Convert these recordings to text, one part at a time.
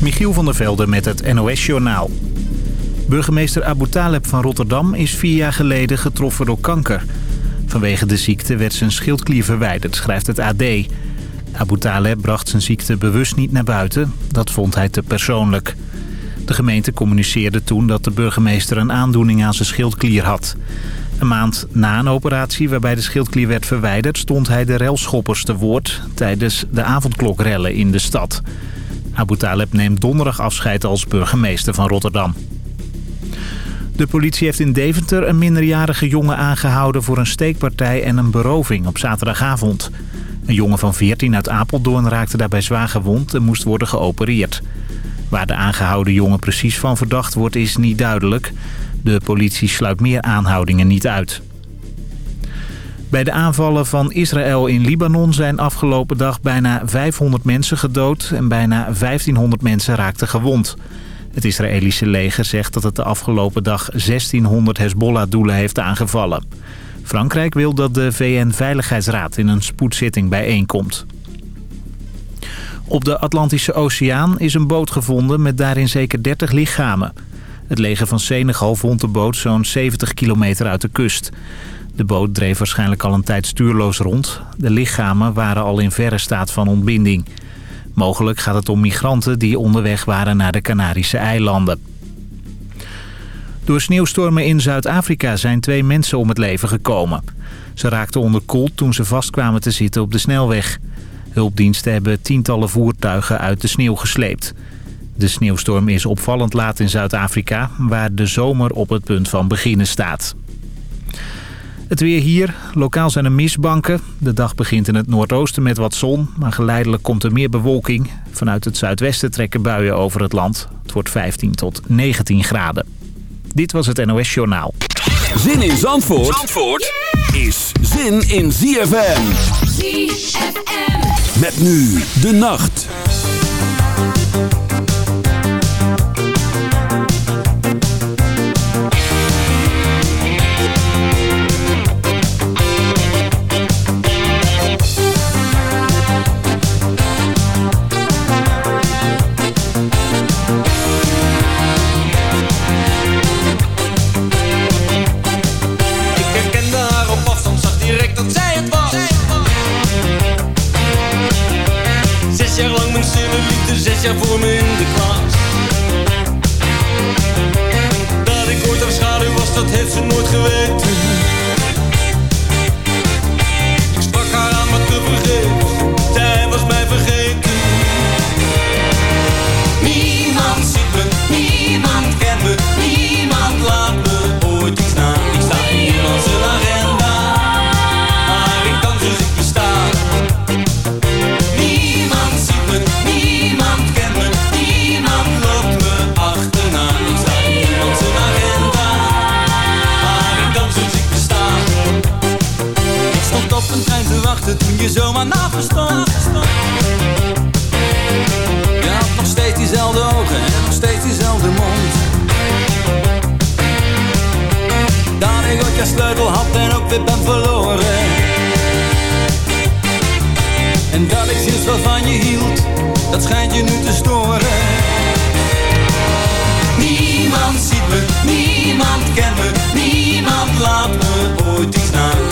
Michiel van der Velde met het NOS-journaal. Burgemeester Abu Taleb van Rotterdam is vier jaar geleden getroffen door kanker. Vanwege de ziekte werd zijn schildklier verwijderd, schrijft het AD. Abu Taleb bracht zijn ziekte bewust niet naar buiten. Dat vond hij te persoonlijk. De gemeente communiceerde toen dat de burgemeester een aandoening aan zijn schildklier had. Een maand na een operatie waarbij de schildklier werd verwijderd... stond hij de relschoppers te woord tijdens de avondklokrellen in de stad. Abu Taleb neemt donderdag afscheid als burgemeester van Rotterdam. De politie heeft in Deventer een minderjarige jongen aangehouden... voor een steekpartij en een beroving op zaterdagavond. Een jongen van 14 uit Apeldoorn raakte daarbij zwaar gewond en moest worden geopereerd. Waar de aangehouden jongen precies van verdacht wordt is niet duidelijk. De politie sluit meer aanhoudingen niet uit. Bij de aanvallen van Israël in Libanon zijn afgelopen dag bijna 500 mensen gedood... en bijna 1500 mensen raakten gewond. Het Israëlische leger zegt dat het de afgelopen dag 1600 Hezbollah-doelen heeft aangevallen. Frankrijk wil dat de VN-veiligheidsraad in een spoedzitting bijeenkomt. Op de Atlantische Oceaan is een boot gevonden met daarin zeker 30 lichamen. Het leger van Senegal vond de boot zo'n 70 kilometer uit de kust. De boot dreef waarschijnlijk al een tijd stuurloos rond. De lichamen waren al in verre staat van ontbinding. Mogelijk gaat het om migranten die onderweg waren naar de Canarische eilanden. Door sneeuwstormen in Zuid-Afrika zijn twee mensen om het leven gekomen. Ze raakten onderkoeld toen ze vastkwamen te zitten op de snelweg. Hulpdiensten hebben tientallen voertuigen uit de sneeuw gesleept. De sneeuwstorm is opvallend laat in Zuid-Afrika... waar de zomer op het punt van beginnen staat. Het weer hier. Lokaal zijn er mistbanken. De dag begint in het noordoosten met wat zon, maar geleidelijk komt er meer bewolking. Vanuit het zuidwesten trekken buien over het land. Het wordt 15 tot 19 graden. Dit was het NOS Journaal. Zin in Zandvoort, Zandvoort is zin in ZFM. ZFM. Met nu de nacht. voel me. Te storen. Niemand ziet me, niemand kent me, niemand laat me ooit iets na.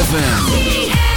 ZFM.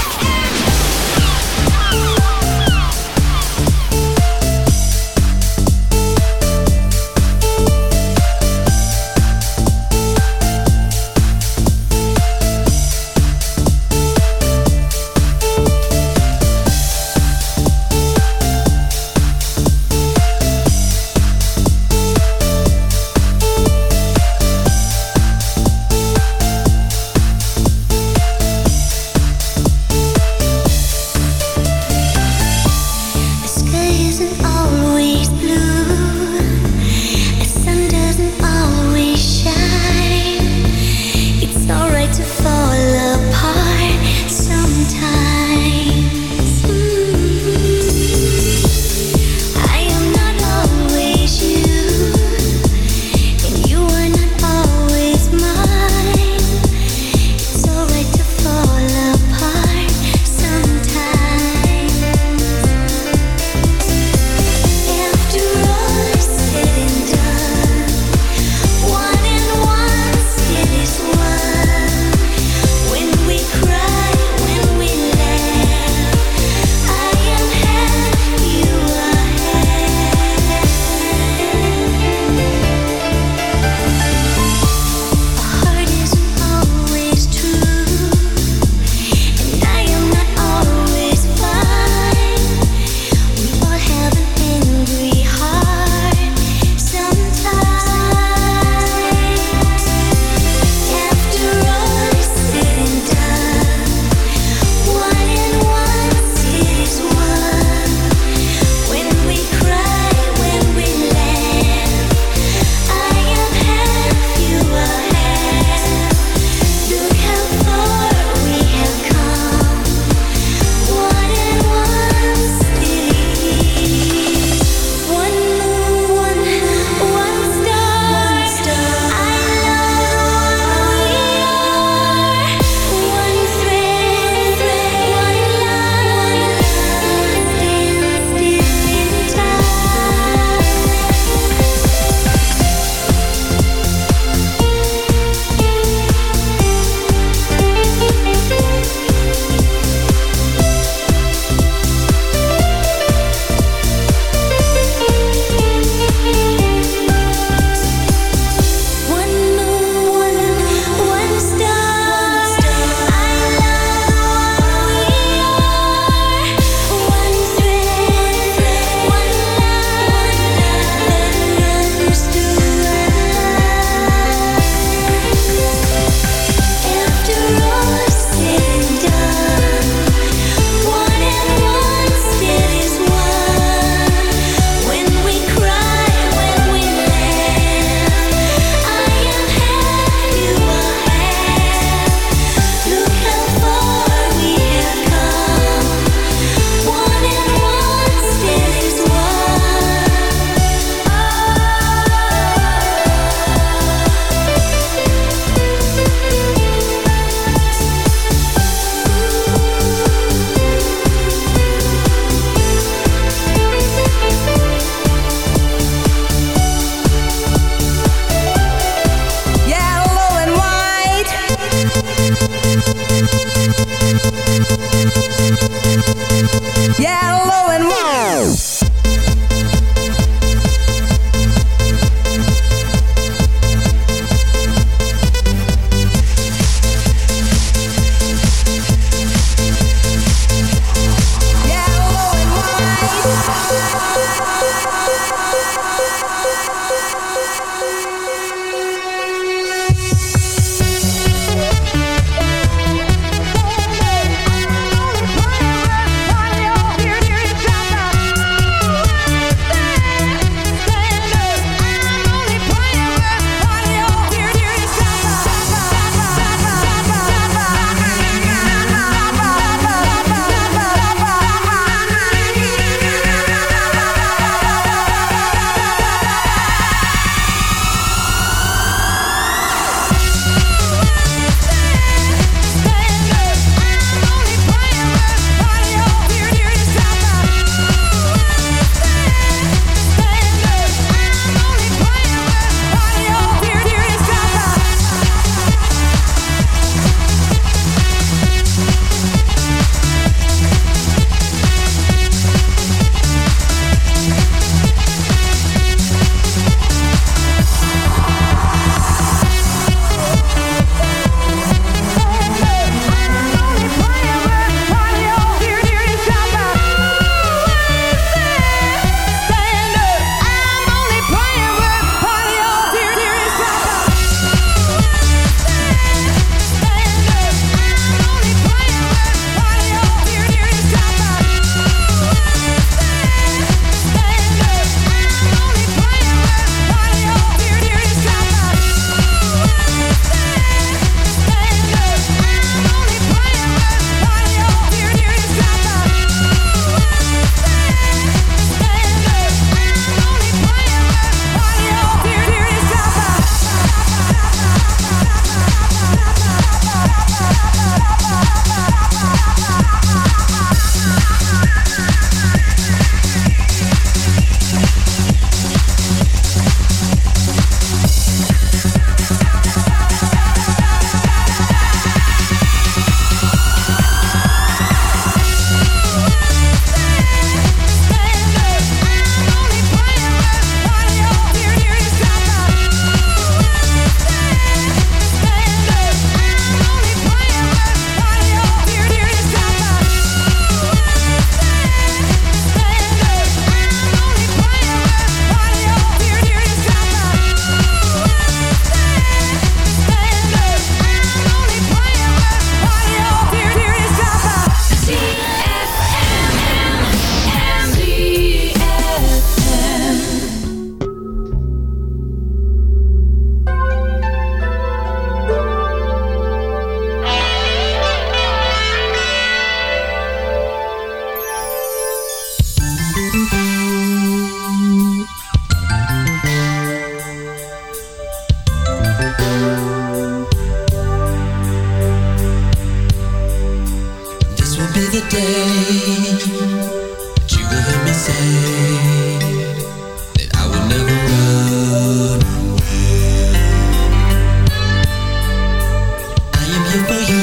有多？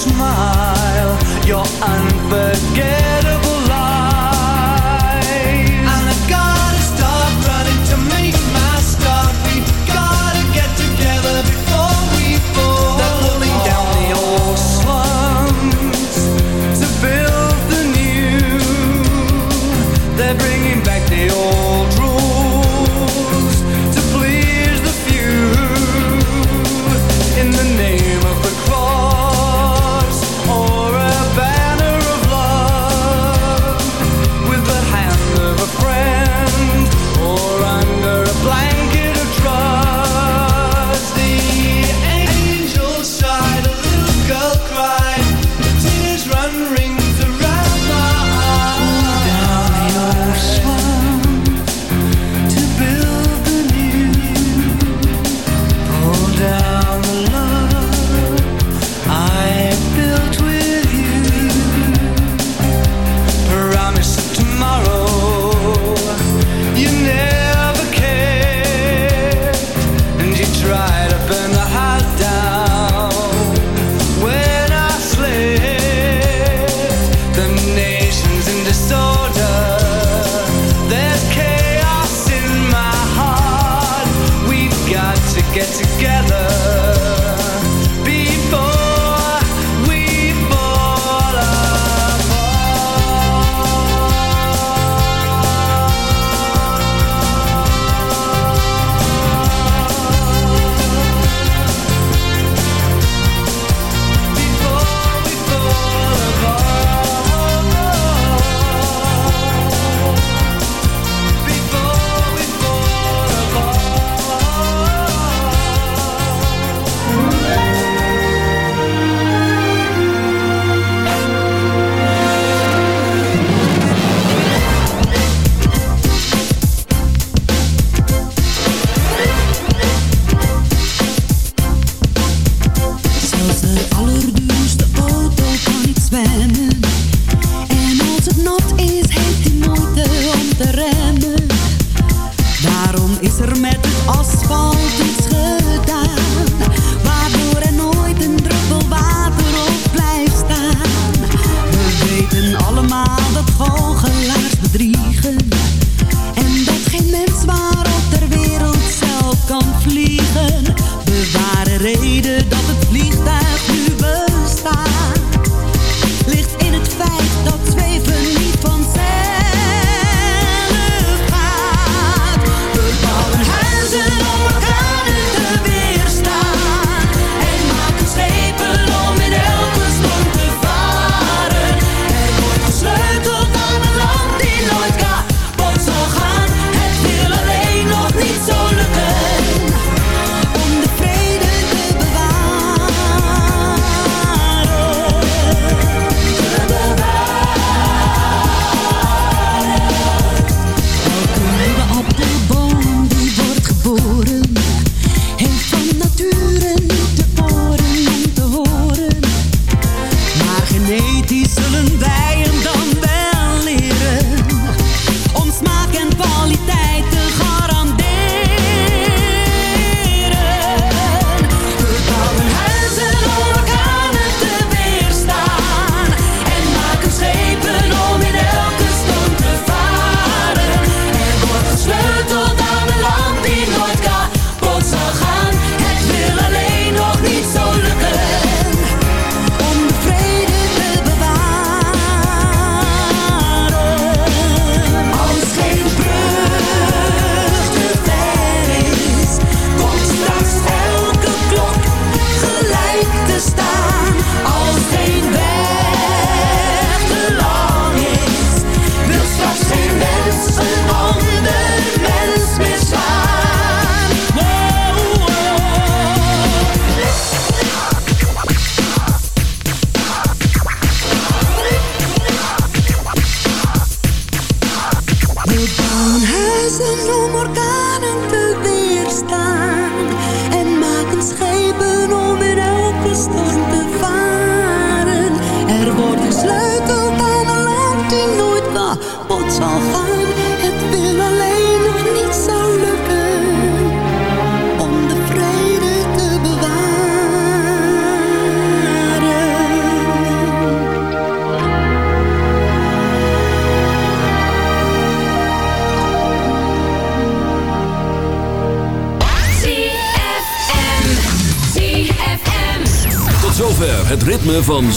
smile, you're unforgettable